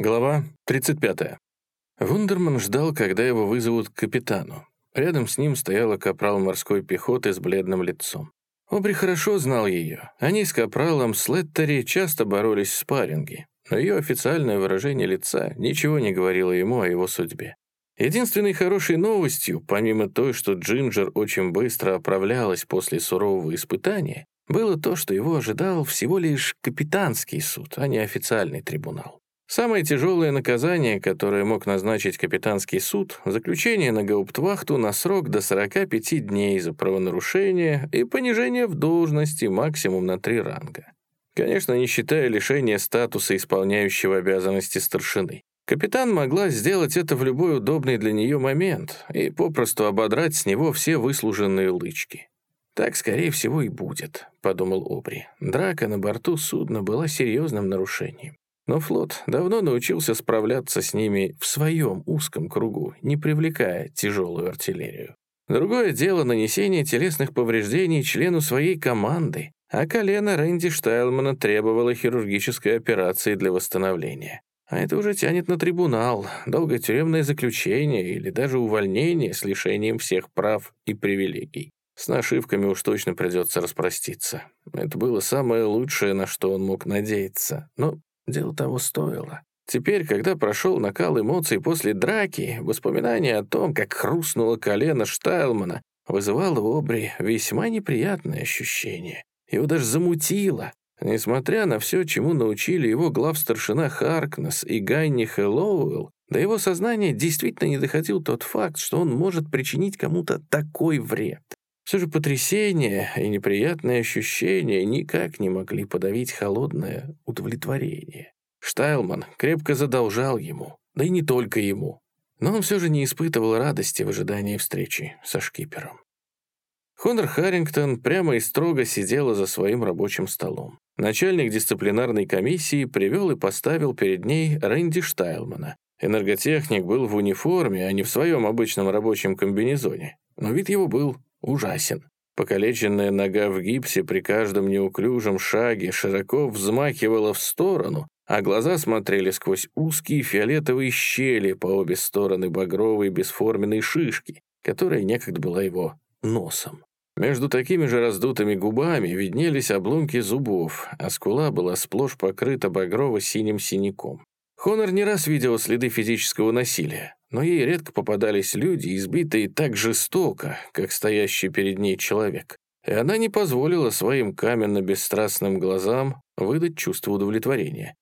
Глава 35. Вундерман ждал, когда его вызовут к капитану. Рядом с ним стояла капрал морской пехоты с бледным лицом. Обри хорошо знал ее. Они с капралом Слеттери часто боролись в спарринге, но ее официальное выражение лица ничего не говорило ему о его судьбе. Единственной хорошей новостью, помимо той, что Джинджер очень быстро оправлялась после сурового испытания, было то, что его ожидал всего лишь капитанский суд, а не официальный трибунал. Самое тяжелое наказание, которое мог назначить капитанский суд, заключение на гауптвахту на срок до 45 дней за правонарушение и понижение в должности максимум на три ранга. Конечно, не считая лишения статуса исполняющего обязанности старшины. Капитан могла сделать это в любой удобный для нее момент и попросту ободрать с него все выслуженные лычки. «Так, скорее всего, и будет», — подумал Обри. Драка на борту судна была серьезным нарушением. Но флот давно научился справляться с ними в своем узком кругу, не привлекая тяжелую артиллерию. Другое дело нанесение телесных повреждений члену своей команды, а колено Рэнди Штайлмана требовало хирургической операции для восстановления. А это уже тянет на трибунал, долгое тюремное заключение или даже увольнение с лишением всех прав и привилегий. С нашивками уж точно придется распроститься. Это было самое лучшее, на что он мог надеяться. Но Дело того стоило. Теперь, когда прошел накал эмоций после драки, воспоминание о том, как хрустнуло колено Штайлмана, вызывало в Обри весьма неприятное ощущение. Его даже замутило. Несмотря на все, чему научили его главстаршина Харкнес и Ганни Хэллоуэлл, до его сознания действительно не доходил тот факт, что он может причинить кому-то такой вред. Все же потрясение и неприятные ощущения никак не могли подавить холодное удовлетворение. Штайлман крепко задолжал ему, да и не только ему. Но он все же не испытывал радости в ожидании встречи со шкипером. Хонор Харрингтон прямо и строго сидела за своим рабочим столом. Начальник дисциплинарной комиссии привел и поставил перед ней Рэнди Штайлмана. Энерготехник был в униформе, а не в своем обычном рабочем комбинезоне. Но вид его был ужасен. Покалеченная нога в гипсе при каждом неуклюжем шаге широко взмахивала в сторону, а глаза смотрели сквозь узкие фиолетовые щели по обе стороны багровой бесформенной шишки, которая некогда была его носом. Между такими же раздутыми губами виднелись обломки зубов, а скула была сплошь покрыта багрово-синим синяком. Хонор не раз видел следы физического насилия, но ей редко попадались люди, избитые так жестоко, как стоящий перед ней человек. И она не позволила своим каменно-бесстрастным глазам выдать чувство удовлетворения.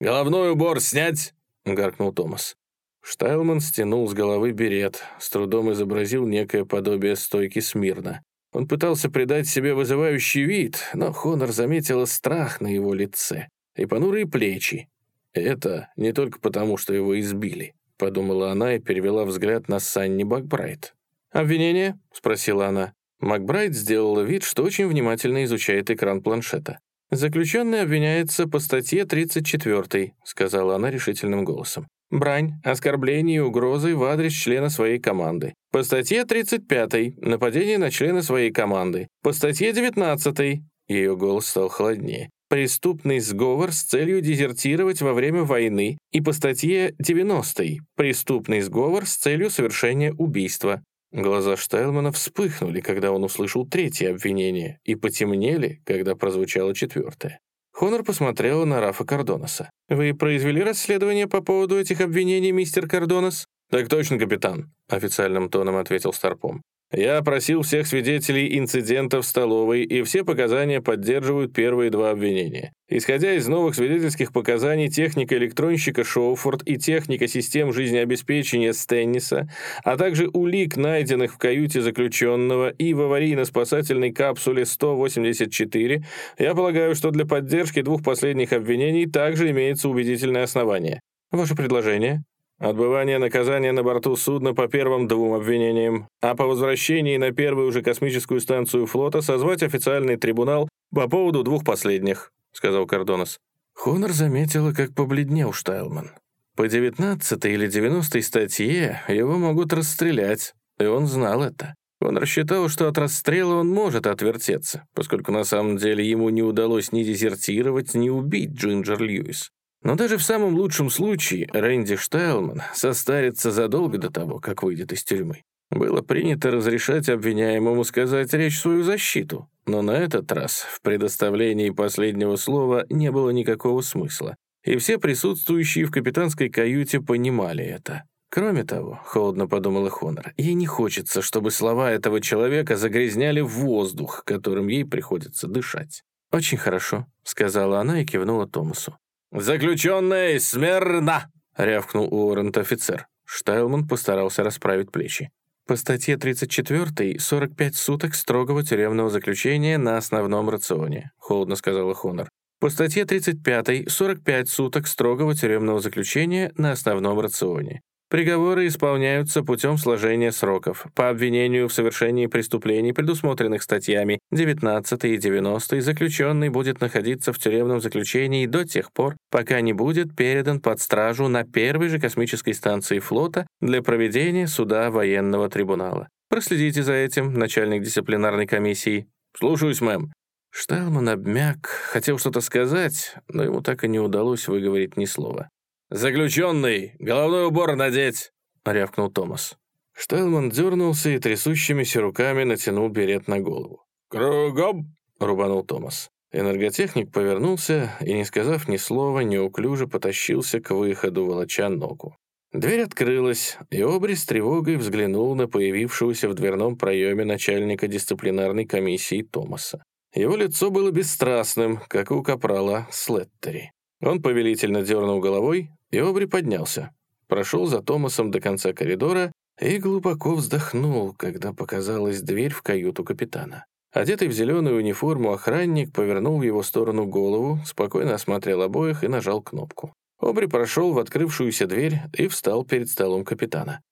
«Головной убор снять!» — гаркнул Томас. Штайлман стянул с головы берет, с трудом изобразил некое подобие стойки смирно. Он пытался придать себе вызывающий вид, но Хонор заметила страх на его лице и понурые плечи. Это не только потому, что его избили подумала она и перевела взгляд на Санни Макбрайт. «Обвинение?» — спросила она. Макбрайт сделала вид, что очень внимательно изучает экран планшета. «Заключенный обвиняется по статье 34», — сказала она решительным голосом. «Брань, оскорбление и угрозы в адрес члена своей команды. По статье 35 нападение на члена своей команды. По статье 19 ее голос стал холоднее преступный сговор с целью дезертировать во время войны и по статье 90 преступный сговор с целью совершения убийства. Глаза Штайлмана вспыхнули, когда он услышал третье обвинение, и потемнели, когда прозвучало четвертое. Хонор посмотрела на Рафа Кардонаса. «Вы произвели расследование по поводу этих обвинений, мистер Кардонас?» «Так точно, капитан», — официальным тоном ответил Старпом. Я опросил всех свидетелей инцидента в столовой, и все показания поддерживают первые два обвинения. Исходя из новых свидетельских показаний техника электронщика Шоуфорд и техника систем жизнеобеспечения Стенниса, а также улик, найденных в каюте заключенного и в аварийно-спасательной капсуле 184, я полагаю, что для поддержки двух последних обвинений также имеется убедительное основание. Ваше предложение? Отбывание наказания на борту судна по первым двум обвинениям, а по возвращении на первую уже космическую станцию флота созвать официальный трибунал по поводу двух последних», — сказал Кардонос. Хонор заметила, как побледнел Штайлман. По 19 или 90 статье его могут расстрелять, и он знал это. Он рассчитал, что от расстрела он может отвертеться, поскольку на самом деле ему не удалось ни дезертировать, ни убить Джинджер Льюис. Но даже в самом лучшем случае Рэнди Штайлман состарится задолго до того, как выйдет из тюрьмы. Было принято разрешать обвиняемому сказать речь свою защиту, но на этот раз в предоставлении последнего слова не было никакого смысла, и все присутствующие в капитанской каюте понимали это. Кроме того, холодно подумала Хонор, ей не хочется, чтобы слова этого человека загрязняли воздух, которым ей приходится дышать. «Очень хорошо», — сказала она и кивнула Томасу. «Заключенный, смирно!» — рявкнул Уоррент офицер. Штайлман постарался расправить плечи. По статье 34 45 суток строгого тюремного заключения на основном рационе», — холодно сказала Хонор. По статье 35 45 суток строгого тюремного заключения на основном рационе. Приговоры исполняются путем сложения сроков. По обвинению в совершении преступлений, предусмотренных статьями 19 и 90, заключенный будет находиться в тюремном заключении до тех пор, пока не будет передан под стражу на первой же космической станции флота для проведения суда военного трибунала. Проследите за этим, начальник дисциплинарной комиссии. Слушаюсь, мэм. Шталман обмяк, хотел что-то сказать, но ему так и не удалось выговорить ни слова. «Заключенный! Головной убор надеть!» — рявкнул Томас. Штайлман дернулся и трясущимися руками натянул берет на голову. «Кругом!» — рубанул Томас. Энерготехник повернулся и, не сказав ни слова, неуклюже потащился к выходу, волоча ногу. Дверь открылась, и Обри с тревогой взглянул на появившегося в дверном проеме начальника дисциплинарной комиссии Томаса. Его лицо было бесстрастным, как у капрала Слеттери. Он повелительно дернул головой, и Обри поднялся, прошел за Томасом до конца коридора и глубоко вздохнул, когда показалась дверь в каюту капитана. Одетый в зеленую униформу охранник повернул в его сторону голову, спокойно осмотрел обоих и нажал кнопку. Обри прошел в открывшуюся дверь и встал перед столом капитана.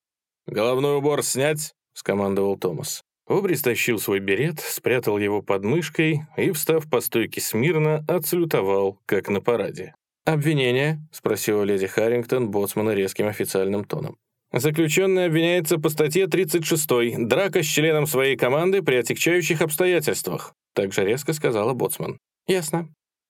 «Головной убор снять!» — скомандовал Томас. Обри стащил свой берет, спрятал его под мышкой и, встав по стойке смирно, отсалютовал, как на параде. «Обвинение?» — спросила леди Харрингтон боцмана резким официальным тоном. «Заключенный обвиняется по статье 36 «Драка с членом своей команды при отягчающих обстоятельствах», — также резко сказала боцман. «Ясно».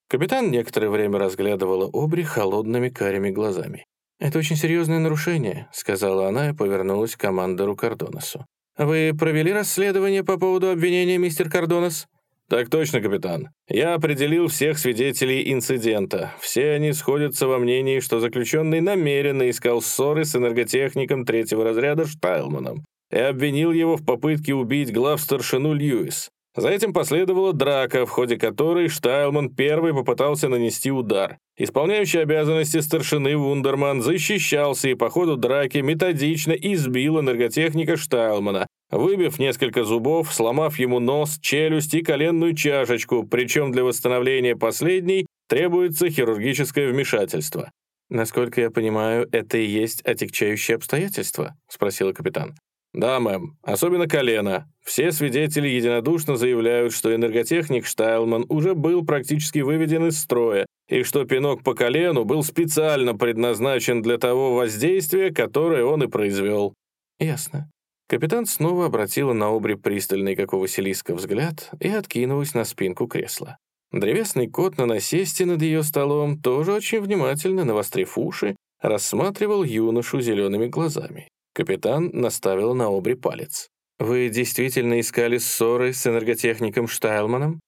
Капитан некоторое время разглядывала Обри холодными карими глазами. «Это очень серьезное нарушение», — сказала она и повернулась к командору Кардоносу. «Вы провели расследование по поводу обвинения, мистер Кардонос?» «Так точно, капитан. Я определил всех свидетелей инцидента. Все они сходятся во мнении, что заключенный намеренно искал ссоры с энерготехником третьего разряда Штайлманом и обвинил его в попытке убить глав-старшину Льюис. За этим последовала драка, в ходе которой Штайлман первый попытался нанести удар. Исполняющий обязанности старшины Вундерман защищался и по ходу драки методично избил энерготехника Штайлмана, выбив несколько зубов, сломав ему нос, челюсть и коленную чашечку, причем для восстановления последней требуется хирургическое вмешательство. «Насколько я понимаю, это и есть отягчающие обстоятельства?» — спросила капитан. «Да, мэм. Особенно колено. Все свидетели единодушно заявляют, что энерготехник Штайлман уже был практически выведен из строя, и что пинок по колену был специально предназначен для того воздействия, которое он и произвел». «Ясно. Капитан снова обратила на Обри пристальный, как у Василиска, взгляд и откинулась на спинку кресла. Древесный кот на насесте над ее столом тоже очень внимательно, навострив уши, рассматривал юношу зелеными глазами. Капитан наставил на Обри палец. «Вы действительно искали ссоры с энерготехником Штайлманом?»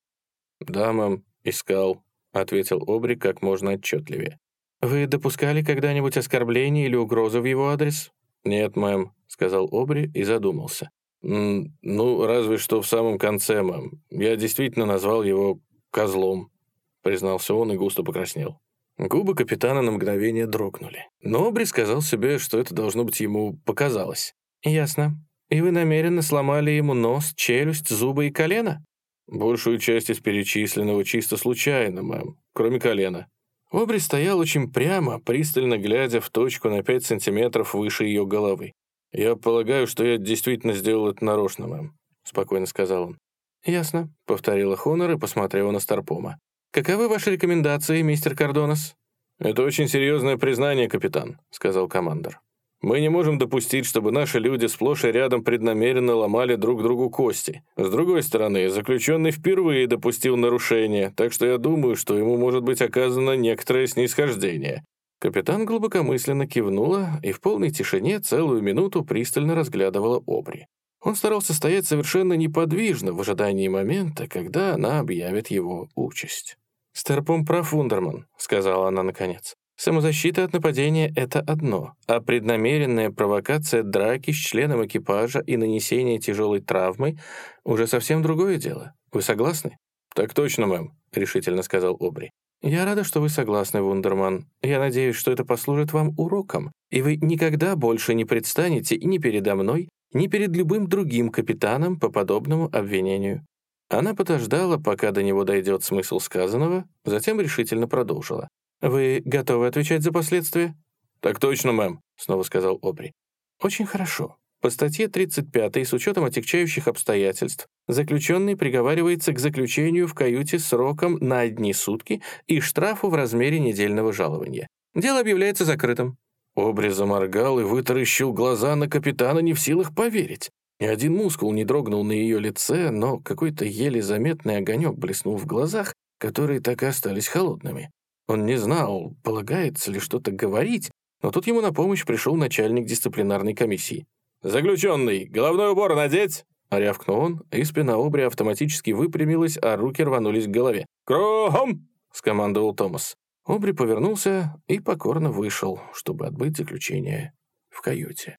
«Да, мэм, искал», — ответил Обри как можно отчетливее. «Вы допускали когда-нибудь оскорбление или угрозу в его адрес?» «Нет, мэм», — сказал Обри и задумался. «Ну, разве что в самом конце, мэм. Я действительно назвал его козлом», — признался он и густо покраснел. Губы капитана на мгновение дрогнули. Но Обри сказал себе, что это должно быть ему показалось. «Ясно. И вы намеренно сломали ему нос, челюсть, зубы и колено?» «Большую часть из перечисленного чисто случайно, мэм, кроме колена», Обри стоял очень прямо, пристально глядя в точку на 5 сантиметров выше ее головы. «Я полагаю, что я действительно сделал это нарочно, мэм», — спокойно сказал он. «Ясно», — повторила Хонор и посмотрела на Старпома. «Каковы ваши рекомендации, мистер Кардонос?» «Это очень серьезное признание, капитан», — сказал командор. Мы не можем допустить, чтобы наши люди сплошь и рядом преднамеренно ломали друг другу кости. С другой стороны, заключенный впервые допустил нарушение, так что я думаю, что ему может быть оказано некоторое снисхождение. Капитан глубокомысленно кивнула и в полной тишине целую минуту пристально разглядывала Обри. Он старался стоять совершенно неподвижно в ожидании момента, когда она объявит его участь. «Стерпом прав, Вундерман», — сказала она наконец. «Самозащита от нападения — это одно, а преднамеренная провокация драки с членом экипажа и нанесение тяжелой травмы — уже совсем другое дело. Вы согласны?» «Так точно, мэм», — решительно сказал Обри. «Я рада, что вы согласны, Вундерман. Я надеюсь, что это послужит вам уроком, и вы никогда больше не предстанете ни передо мной, ни перед любым другим капитаном по подобному обвинению». Она подождала, пока до него дойдет смысл сказанного, затем решительно продолжила. «Вы готовы отвечать за последствия?» «Так точно, мэм», — снова сказал Обри. «Очень хорошо. По статье 35 с учетом отягчающих обстоятельств заключенный приговаривается к заключению в каюте сроком на одни сутки и штрафу в размере недельного жалования. Дело объявляется закрытым. Обри заморгал и вытаращил глаза на капитана, не в силах поверить. Ни один мускул не дрогнул на ее лице, но какой-то еле заметный огонек блеснул в глазах, которые так и остались холодными. Он не знал, полагается ли что-то говорить, но тут ему на помощь пришел начальник дисциплинарной комиссии. «Заключенный, головной убор надеть!» Рявкнул он, и спина Обри автоматически выпрямилась, а руки рванулись к голове. «Кругом!» — скомандовал Томас. Обри повернулся и покорно вышел, чтобы отбыть заключение в каюте.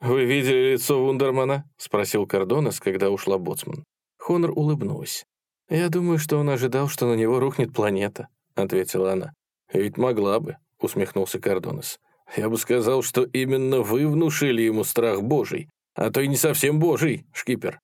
«Вы видели лицо Вундермана?» — спросил Кардонес, когда ушла боцман. Хонор улыбнулась. «Я думаю, что он ожидал, что на него рухнет планета», — ответила она. «Ведь могла бы», — усмехнулся Кардонес. «Я бы сказал, что именно вы внушили ему страх Божий, а то и не совсем Божий, шкипер».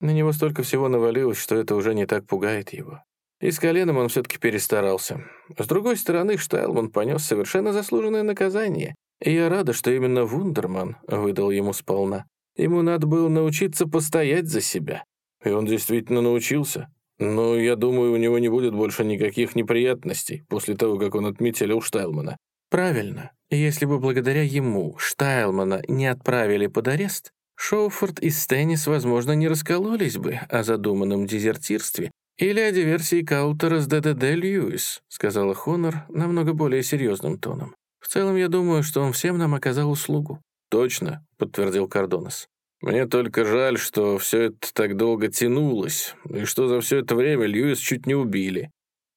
На него столько всего навалилось, что это уже не так пугает его. И с коленом он все-таки перестарался. С другой стороны, Штайлман понес совершенно заслуженное наказание. Я рада, что именно Вундерман выдал ему сполна. Ему надо было научиться постоять за себя. И он действительно научился. Но я думаю, у него не будет больше никаких неприятностей после того, как он отметил Штайлмана. Правильно. Если бы благодаря ему Штайлмана не отправили под арест, Шоуфорд и Стеннис, возможно, не раскололись бы о задуманном дезертирстве «Или о диверсии Каутера с ДДД Льюис», — сказала Хонор намного более серьезным тоном. «В целом, я думаю, что он всем нам оказал услугу». «Точно», — подтвердил Кардонес. «Мне только жаль, что все это так долго тянулось, и что за все это время Льюис чуть не убили».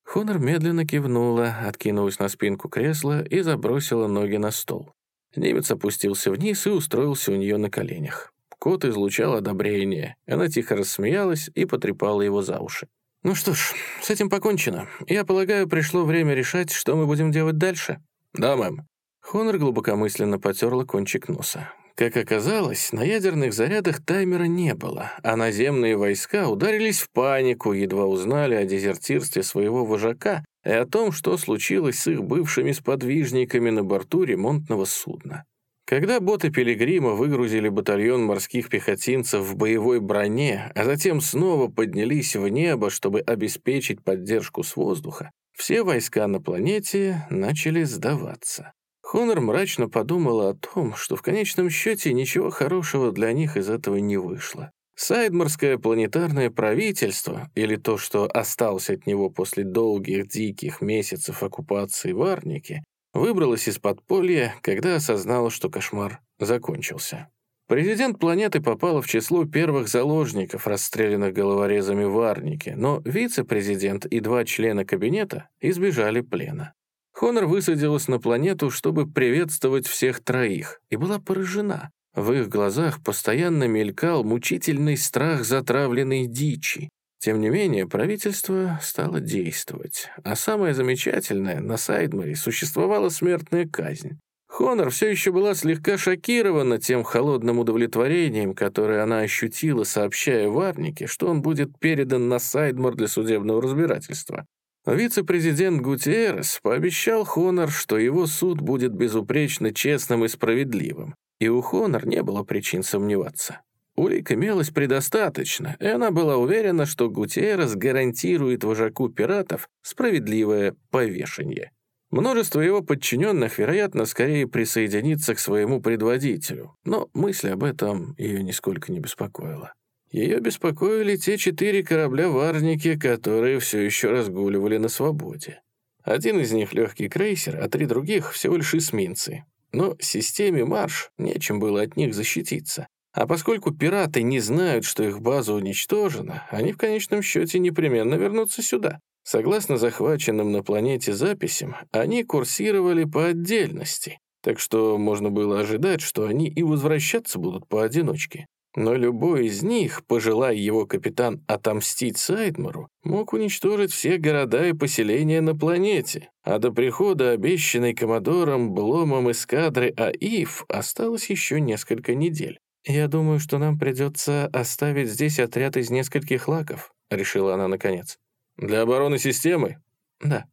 Хонор медленно кивнула, откинулась на спинку кресла и забросила ноги на стол. Немец опустился вниз и устроился у нее на коленях. Кот излучал одобрение. Она тихо рассмеялась и потрепала его за уши. «Ну что ж, с этим покончено. Я полагаю, пришло время решать, что мы будем делать дальше». «Да, мэм». Хонор глубокомысленно потерла кончик носа. Как оказалось, на ядерных зарядах таймера не было, а наземные войска ударились в панику, едва узнали о дезертирстве своего вожака и о том, что случилось с их бывшими сподвижниками на борту ремонтного судна. Когда боты Пилигрима выгрузили батальон морских пехотинцев в боевой броне, а затем снова поднялись в небо, чтобы обеспечить поддержку с воздуха, все войска на планете начали сдаваться. Хонор мрачно подумала о том, что в конечном счете ничего хорошего для них из этого не вышло. Сайдморское планетарное правительство, или то, что осталось от него после долгих диких месяцев оккупации в Арнике, Выбралась из подполья, когда осознала, что кошмар закончился. Президент планеты попала в число первых заложников, расстрелянных головорезами в Арнике, но вице-президент и два члена кабинета избежали плена. Хонор высадилась на планету, чтобы приветствовать всех троих, и была поражена. В их глазах постоянно мелькал мучительный страх затравленной дичи. Тем не менее, правительство стало действовать. А самое замечательное, на Сайдмаре существовала смертная казнь. Хонор все еще была слегка шокирована тем холодным удовлетворением, которое она ощутила, сообщая Варнике, что он будет передан на Сайдмар для судебного разбирательства. Вице-президент Гутиеррес пообещал Хонор, что его суд будет безупречно честным и справедливым, и у Хонор не было причин сомневаться. Улик имелось предостаточно, и она была уверена, что Гутиеррес гарантирует вожаку пиратов справедливое повешение. Множество его подчиненных, вероятно, скорее присоединится к своему предводителю, но мысль об этом ее нисколько не беспокоила. Ее беспокоили те четыре корабля в Арнике, которые все еще разгуливали на свободе. Один из них — легкий крейсер, а три других — всего лишь эсминцы. Но системе «Марш» нечем было от них защититься. А поскольку пираты не знают, что их база уничтожена, они в конечном счете непременно вернутся сюда. Согласно захваченным на планете записям, они курсировали по отдельности, так что можно было ожидать, что они и возвращаться будут поодиночке. Но любой из них, пожелая его капитан отомстить Сайдмару, мог уничтожить все города и поселения на планете, а до прихода обещанной Коммодором Бломом эскадры АИФ осталось еще несколько недель. «Я думаю, что нам придется оставить здесь отряд из нескольких лаков», — решила она наконец. «Для обороны системы?» «Да».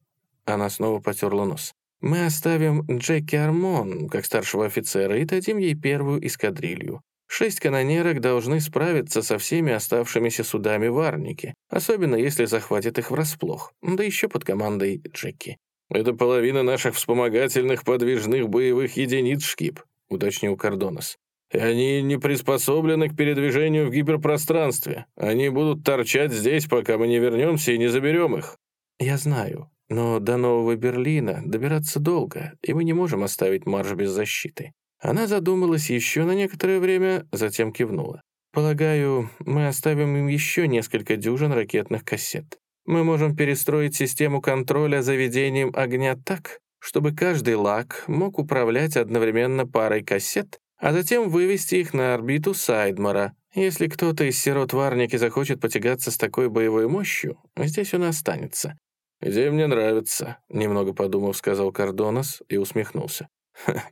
Она снова потерла нос. «Мы оставим Джеки Армон как старшего офицера и дадим ей первую эскадрилью. Шесть канонерок должны справиться со всеми оставшимися судами в Арнике, особенно если захватят их врасплох, да еще под командой Джеки. «Это половина наших вспомогательных подвижных боевых единиц, Шкип», — уточнил Кордонос. «И они не приспособлены к передвижению в гиперпространстве. Они будут торчать здесь, пока мы не вернемся и не заберем их». «Я знаю, но до Нового Берлина добираться долго, и мы не можем оставить марш без защиты. Она задумалась еще на некоторое время, затем кивнула. «Полагаю, мы оставим им еще несколько дюжин ракетных кассет. Мы можем перестроить систему контроля за ведением огня так, чтобы каждый лак мог управлять одновременно парой кассет, а затем вывести их на орбиту Сайдмара. Если кто-то из сирот Варники захочет потягаться с такой боевой мощью, здесь он останется». «Идея мне нравится», — немного подумав, сказал Кардонос и усмехнулся.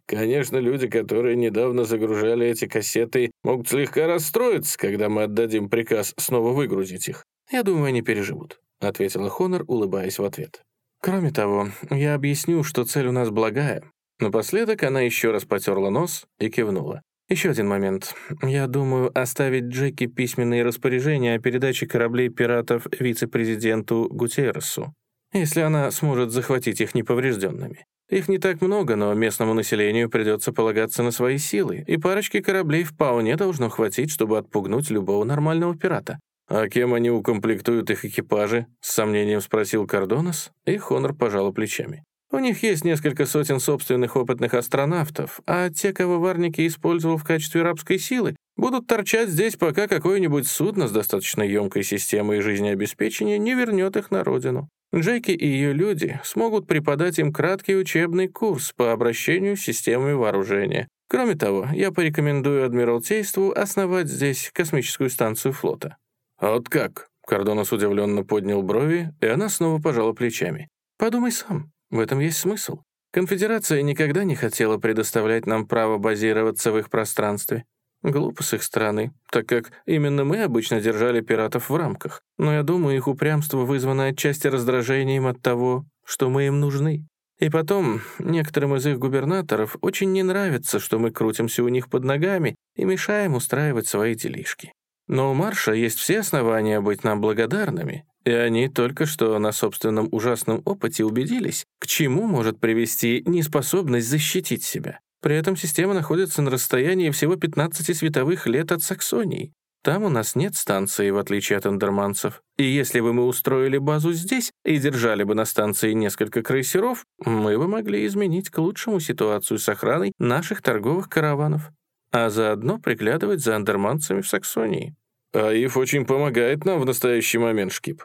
Конечно, люди, которые недавно загружали эти кассеты, могут слегка расстроиться, когда мы отдадим приказ снова выгрузить их. Я думаю, они переживут», — ответила Хонор, улыбаясь в ответ. «Кроме того, я объясню, что цель у нас благая». Напоследок она еще раз потерла нос и кивнула. «Еще один момент. Я думаю оставить Джеки письменные распоряжения о передаче кораблей пиратов вице-президенту Гутерресу, если она сможет захватить их неповрежденными. Их не так много, но местному населению придется полагаться на свои силы, и парочки кораблей вполне должно хватить, чтобы отпугнуть любого нормального пирата. «А кем они укомплектуют их экипажи?» — с сомнением спросил Кардонос, и Хонор пожал плечами. «У них есть несколько сотен собственных опытных астронавтов, а те, кого Варники использовал в качестве рабской силы, будут торчать здесь, пока какое-нибудь судно с достаточно емкой системой жизнеобеспечения не вернет их на родину. Джеки и ее люди смогут преподать им краткий учебный курс по обращению с системами вооружения. Кроме того, я порекомендую Адмиралтейству основать здесь космическую станцию флота». «А вот как?» — Кордонос удивленно поднял брови, и она снова пожала плечами. «Подумай сам, в этом есть смысл. Конфедерация никогда не хотела предоставлять нам право базироваться в их пространстве. Глупо с их стороны, так как именно мы обычно держали пиратов в рамках. Но я думаю, их упрямство вызвано отчасти раздражением от того, что мы им нужны. И потом, некоторым из их губернаторов очень не нравится, что мы крутимся у них под ногами и мешаем устраивать свои делишки. Но у Марша есть все основания быть нам благодарными, и они только что на собственном ужасном опыте убедились, к чему может привести неспособность защитить себя. При этом система находится на расстоянии всего 15 световых лет от Саксонии. Там у нас нет станции, в отличие от андерманцев. И если бы мы устроили базу здесь и держали бы на станции несколько крейсеров, мы бы могли изменить к лучшему ситуацию с охраной наших торговых караванов, а заодно приглядывать за андерманцами в Саксонии. «Аиф очень помогает нам в настоящий момент, Шкип».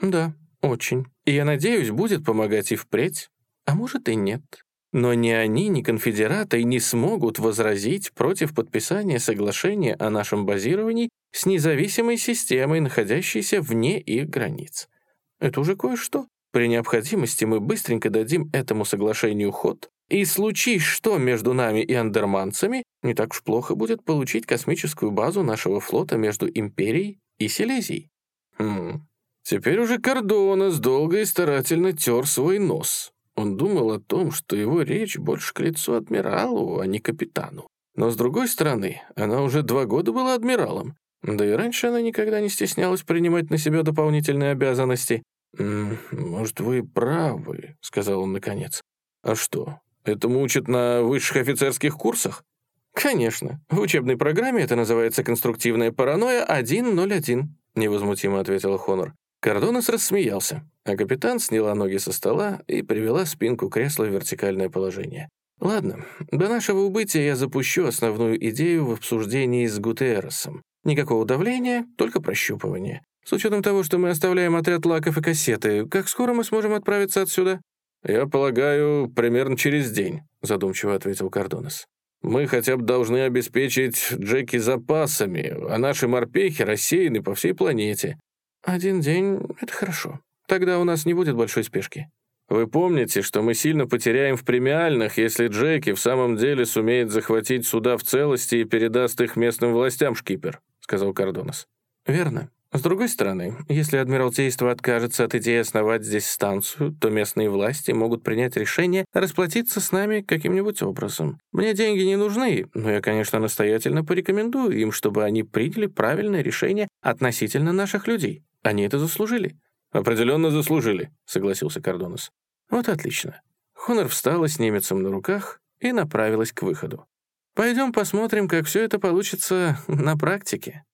«Да, очень. И я надеюсь, будет помогать и впредь. А может и нет. Но ни они, ни конфедераты не смогут возразить против подписания соглашения о нашем базировании с независимой системой, находящейся вне их границ. Это уже кое-что. При необходимости мы быстренько дадим этому соглашению ход, и случись что между нами и андерманцами, не так уж плохо будет получить космическую базу нашего флота между Империей и Силезией. Хм. Теперь уже Кордонас долго и старательно тер свой нос. Он думал о том, что его речь больше к лицу адмиралу, а не капитану. Но, с другой стороны, она уже два года была адмиралом. Да и раньше она никогда не стеснялась принимать на себя дополнительные обязанности. «Может, вы правы», — сказал он наконец. «А что, этому учат на высших офицерских курсах?» «Конечно. В учебной программе это называется «Конструктивная паранойя 101», — невозмутимо ответила Хонор. Кордонос рассмеялся, а капитан сняла ноги со стола и привела спинку кресла в вертикальное положение. «Ладно, до нашего убытия я запущу основную идею в обсуждении с Гутерресом. Никакого давления, только прощупывание. С учетом того, что мы оставляем отряд лаков и кассеты, как скоро мы сможем отправиться отсюда?» «Я полагаю, примерно через день», — задумчиво ответил Кардонес. «Мы хотя бы должны обеспечить Джеки запасами, а наши морпехи рассеяны по всей планете». «Один день — это хорошо. Тогда у нас не будет большой спешки». «Вы помните, что мы сильно потеряем в премиальных, если Джеки в самом деле сумеет захватить суда в целости и передаст их местным властям, шкипер», — сказал Кардонес. «Верно. С другой стороны, если Адмиралтейство откажется от идеи основать здесь станцию, то местные власти могут принять решение расплатиться с нами каким-нибудь образом. Мне деньги не нужны, но я, конечно, настоятельно порекомендую им, чтобы они приняли правильное решение относительно наших людей. Они это заслужили». «Определенно заслужили», — согласился Кордонес. «Вот отлично». Хонор встала с немецем на руках и направилась к выходу. «Пойдем посмотрим, как все это получится на практике».